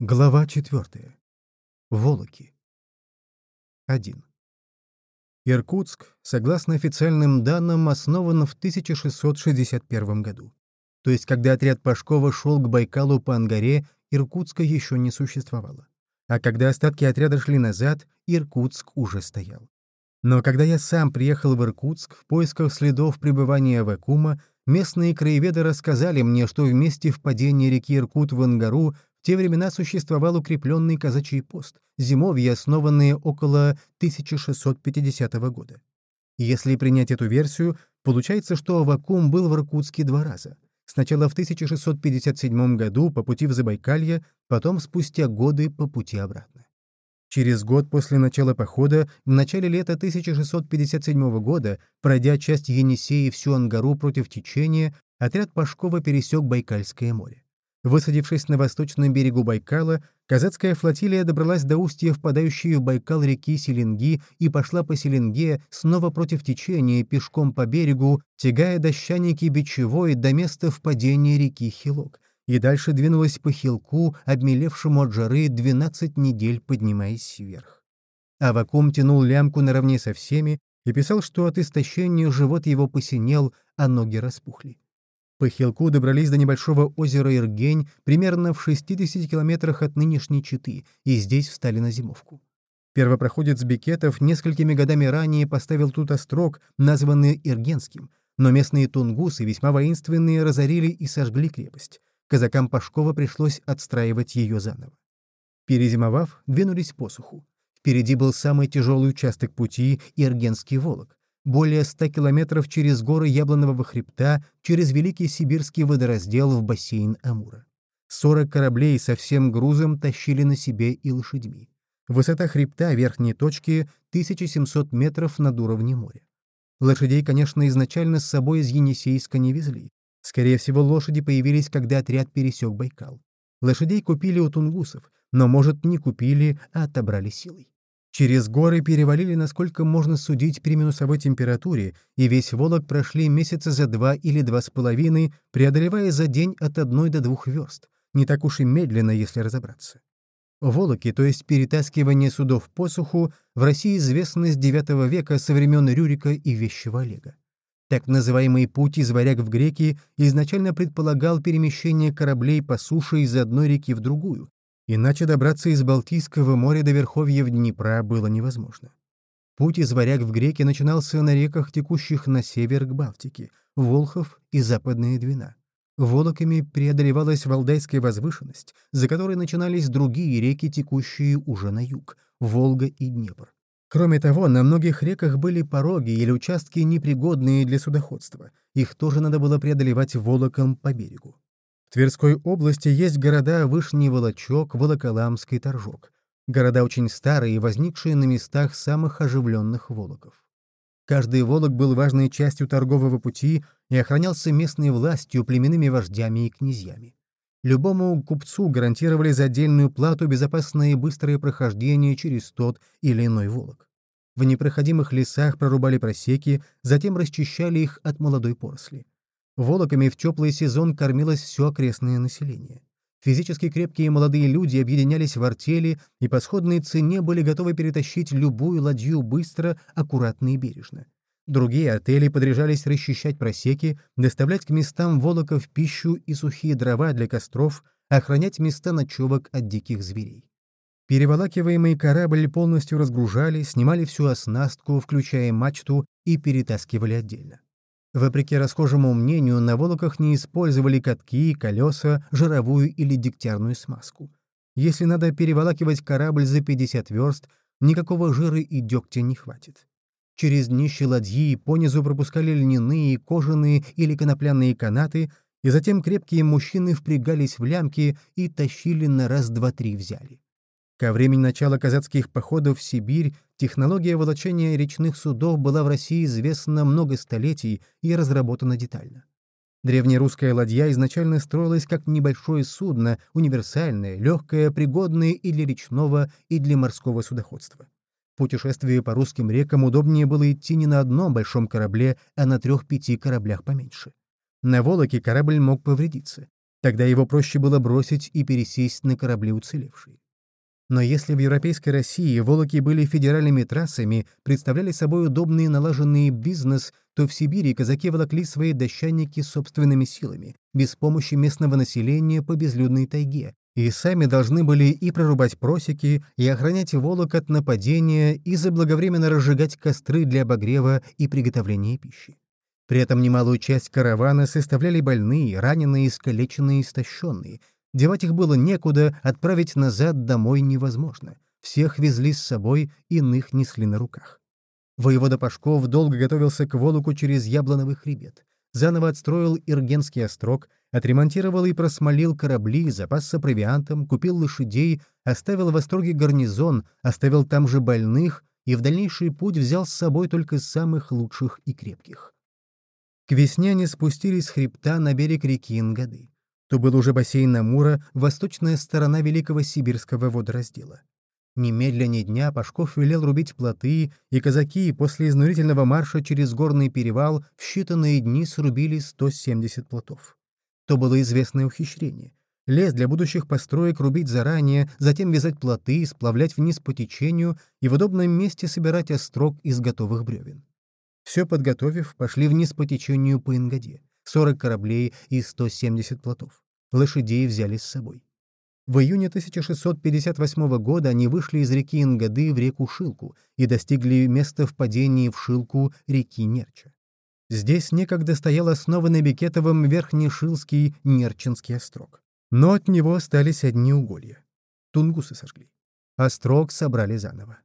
Глава 4. Волоки. 1. Иркутск, согласно официальным данным, основан в 1661 году. То есть, когда отряд Пашкова шел к Байкалу по Ангаре, Иркутска еще не существовало. А когда остатки отряда шли назад, Иркутск уже стоял. Но когда я сам приехал в Иркутск в поисках следов пребывания Вакума, местные краеведы рассказали мне, что в месте впадения реки Иркут в Ангару те времена существовал укрепленный казачий пост, зимовья, основанные около 1650 года. Если принять эту версию, получается, что Авакум был в Иркутске два раза. Сначала в 1657 году по пути в Забайкалье, потом спустя годы по пути обратно. Через год после начала похода, в начале лета 1657 года, пройдя часть Енисеи всю Ангару против течения, отряд Пашкова пересек Байкальское море. Высадившись на восточном берегу Байкала, казацкая флотилия добралась до устья впадающей в Байкал реки Селенги и пошла по Селенге снова против течения пешком по берегу, тягая дощаники Бичевой до места впадения реки Хилок, и дальше двинулась по Хилку, обмелевшему от жары 12 недель поднимаясь вверх. Авакум тянул лямку наравне со всеми и писал, что от истощения живот его посинел, а ноги распухли. По Хилку добрались до небольшого озера Иргень, примерно в 60 километрах от нынешней Читы, и здесь встали на зимовку. Первопроходец Бекетов несколькими годами ранее поставил тут острог, названный Иргенским, но местные тунгусы, весьма воинственные, разорили и сожгли крепость. Казакам Пашкова пришлось отстраивать ее заново. Перезимовав, двинулись по суху. Впереди был самый тяжелый участок пути — Иргенский Волок более 100 километров через горы Яблонового хребта, через Великий Сибирский водораздел в бассейн Амура. 40 кораблей со всем грузом тащили на себе и лошадьми. Высота хребта верхней точки — 1700 метров над уровнем моря. Лошадей, конечно, изначально с собой из Енисейска не везли. Скорее всего, лошади появились, когда отряд пересек Байкал. Лошадей купили у тунгусов, но, может, не купили, а отобрали силой. Через горы перевалили, насколько можно судить при минусовой температуре, и весь Волок прошли месяца за два или два с половиной, преодолевая за день от одной до двух верст. Не так уж и медленно, если разобраться. Волоки, то есть перетаскивание судов по суху, в России известны с IX века со времен Рюрика и Вещего Олега. Так называемый путь из варяг в греки изначально предполагал перемещение кораблей по суше из одной реки в другую, Иначе добраться из Балтийского моря до верховьев Днепра было невозможно. Путь из варяг в греки начинался на реках, текущих на север к Балтике, Волхов и Западная Двина. Волоками преодолевалась Валдайская возвышенность, за которой начинались другие реки, текущие уже на юг — Волга и Днепр. Кроме того, на многих реках были пороги или участки, непригодные для судоходства. Их тоже надо было преодолевать волоком по берегу. Тверской области есть города Вышний Волочок, Волоколамский Торжок. Города очень старые, возникшие на местах самых оживленных волоков. Каждый волок был важной частью торгового пути и охранялся местной властью, племенными вождями и князьями. Любому купцу гарантировали за отдельную плату безопасное и быстрое прохождение через тот или иной волок. В непроходимых лесах прорубали просеки, затем расчищали их от молодой поросли. Волоками в теплый сезон кормилось все окрестное население. Физически крепкие молодые люди объединялись в артели и по сходной цене были готовы перетащить любую ладью быстро, аккуратно и бережно. Другие артели подряжались расчищать просеки, доставлять к местам волоков пищу и сухие дрова для костров, охранять места ночевок от диких зверей. Переволакиваемый корабль полностью разгружали, снимали всю оснастку, включая мачту, и перетаскивали отдельно. Вопреки расхожему мнению, на Волоках не использовали катки, колеса, жировую или дегтярную смазку. Если надо переволакивать корабль за 50 верст, никакого жира и дегтя не хватит. Через днище ладьи понизу пропускали льняные, кожаные или конопляные канаты, и затем крепкие мужчины впрягались в лямки и тащили на раз-два-три взяли. Ко времени начала казацких походов в Сибирь технология волочения речных судов была в России известна много столетий и разработана детально. Древнерусская ладья изначально строилась как небольшое судно, универсальное, легкое, пригодное и для речного, и для морского судоходства. Путешествие по русским рекам удобнее было идти не на одном большом корабле, а на трех-пяти кораблях поменьше. На Волоке корабль мог повредиться. Тогда его проще было бросить и пересесть на корабли уцелевшие. Но если в Европейской России Волоки были федеральными трассами, представляли собой удобный налаженный бизнес, то в Сибири казаки волокли свои дощанники собственными силами, без помощи местного населения по безлюдной тайге, и сами должны были и прорубать просеки, и охранять Волок от нападения, и заблаговременно разжигать костры для обогрева и приготовления пищи. При этом немалую часть каравана составляли больные, раненые, искалеченные и истощенные — Девать их было некуда, отправить назад домой невозможно. Всех везли с собой, иных несли на руках. Воевода Пашков долго готовился к Волоку через Яблоновый хребет. Заново отстроил Иргенский острог, отремонтировал и просмолил корабли, запасся провиантом, купил лошадей, оставил в Остроге гарнизон, оставил там же больных и в дальнейший путь взял с собой только самых лучших и крепких. К весне они спустились с хребта на берег реки Ингады то был уже бассейн Амура, восточная сторона Великого Сибирского водораздела. Немедленно дня Пашков велел рубить плоты, и казаки после изнурительного марша через горный перевал в считанные дни срубили 170 плотов. То было известное ухищрение. Лес для будущих построек рубить заранее, затем вязать плоты, сплавлять вниз по течению и в удобном месте собирать острог из готовых бревен. Все подготовив, пошли вниз по течению по Ингаде. 40 кораблей и 170 плотов. Лошадей взяли с собой. В июне 1658 года они вышли из реки Ингады в реку Шилку и достигли места впадения в Шилку реки Нерча. Здесь некогда стоял основанный Бекетовым Верхнешилский Нерчинский острог. Но от него остались одни уголья. Тунгусы сожгли. Острог собрали заново.